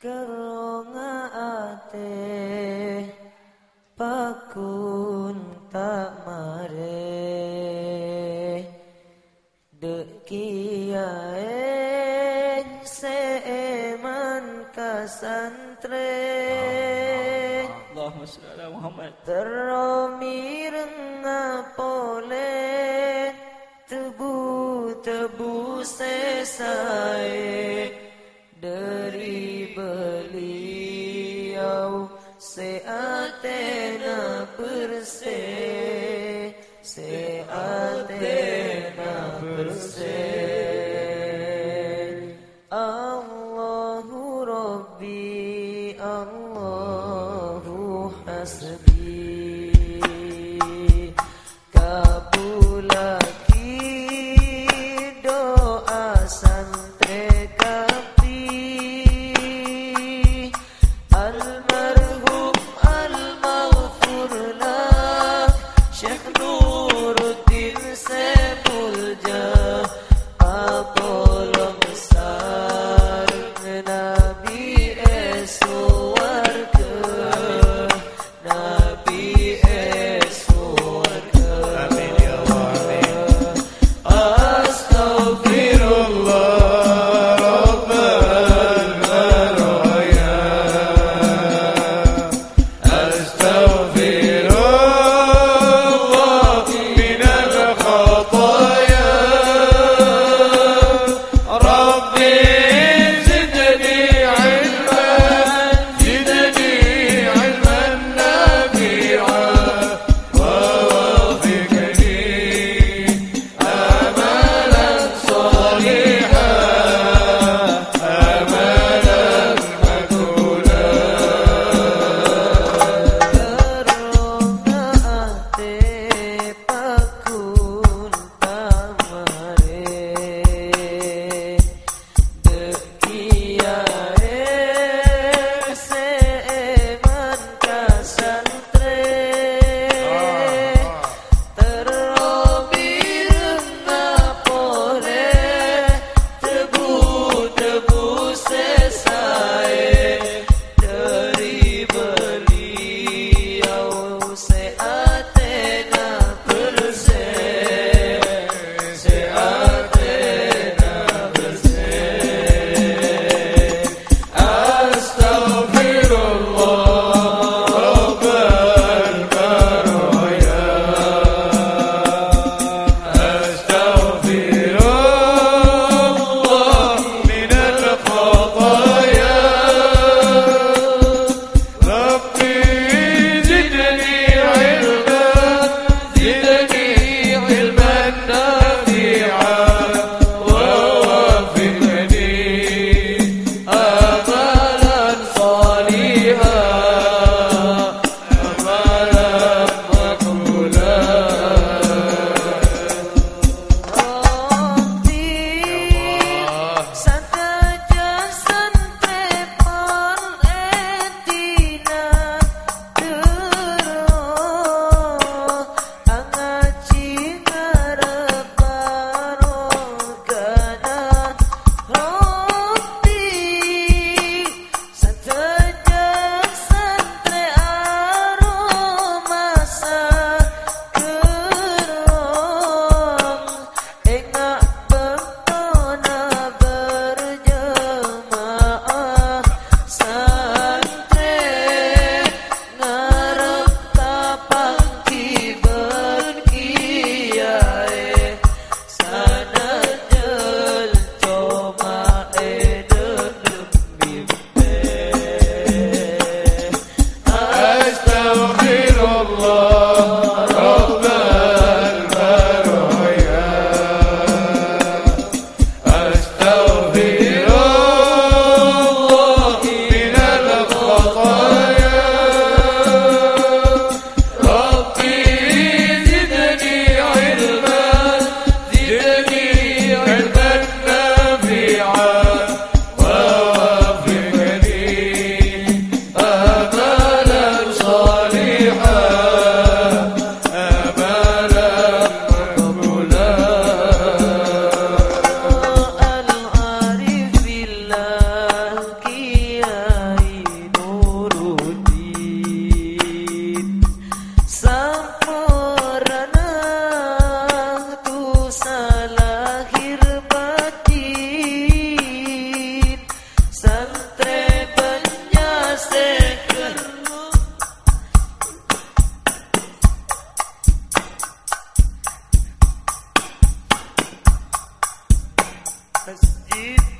Keronga ate pakun tak mare. Dek kiai seeman kasantre. Allahumma salli ala Muhammad. Teromir ngapole Tebu-tebu sesai الله حسبي. is love.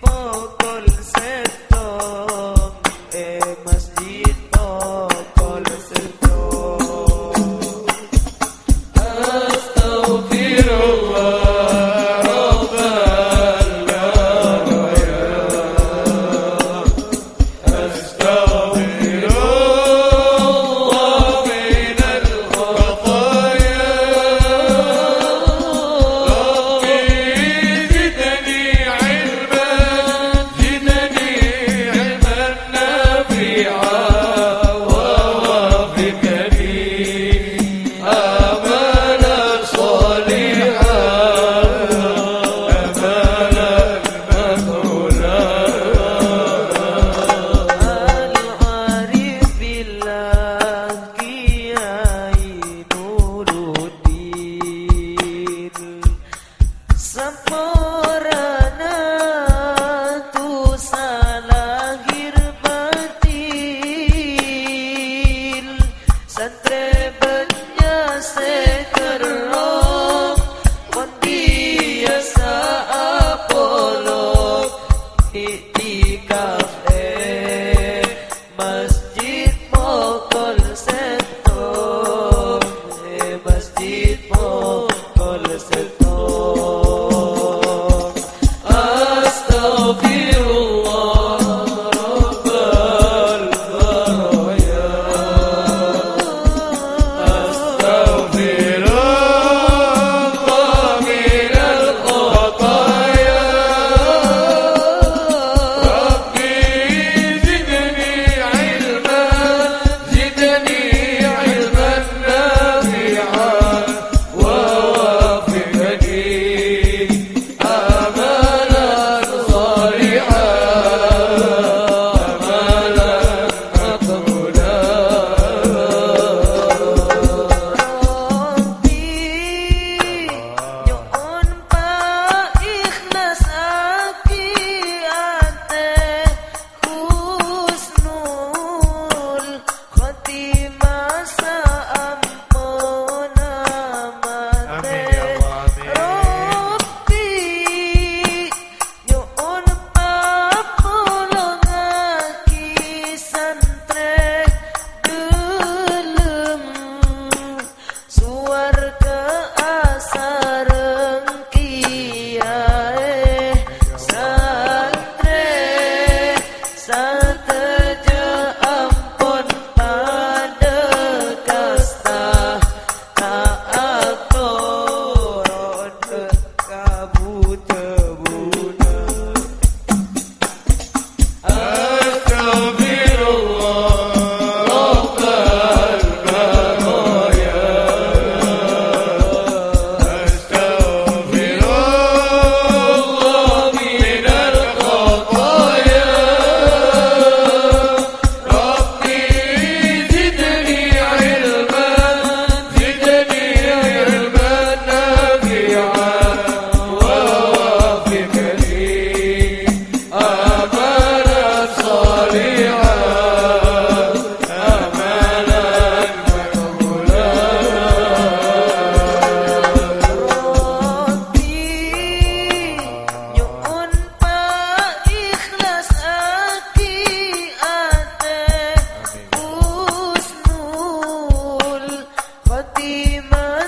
poco el ser.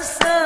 So.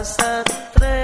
pasar tres.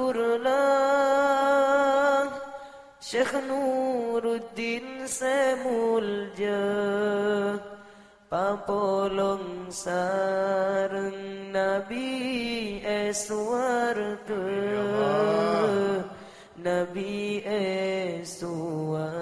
غفور له شيخ نور الدين Semulja Papolong sareng Nabi e suwarga Nabi e suwarga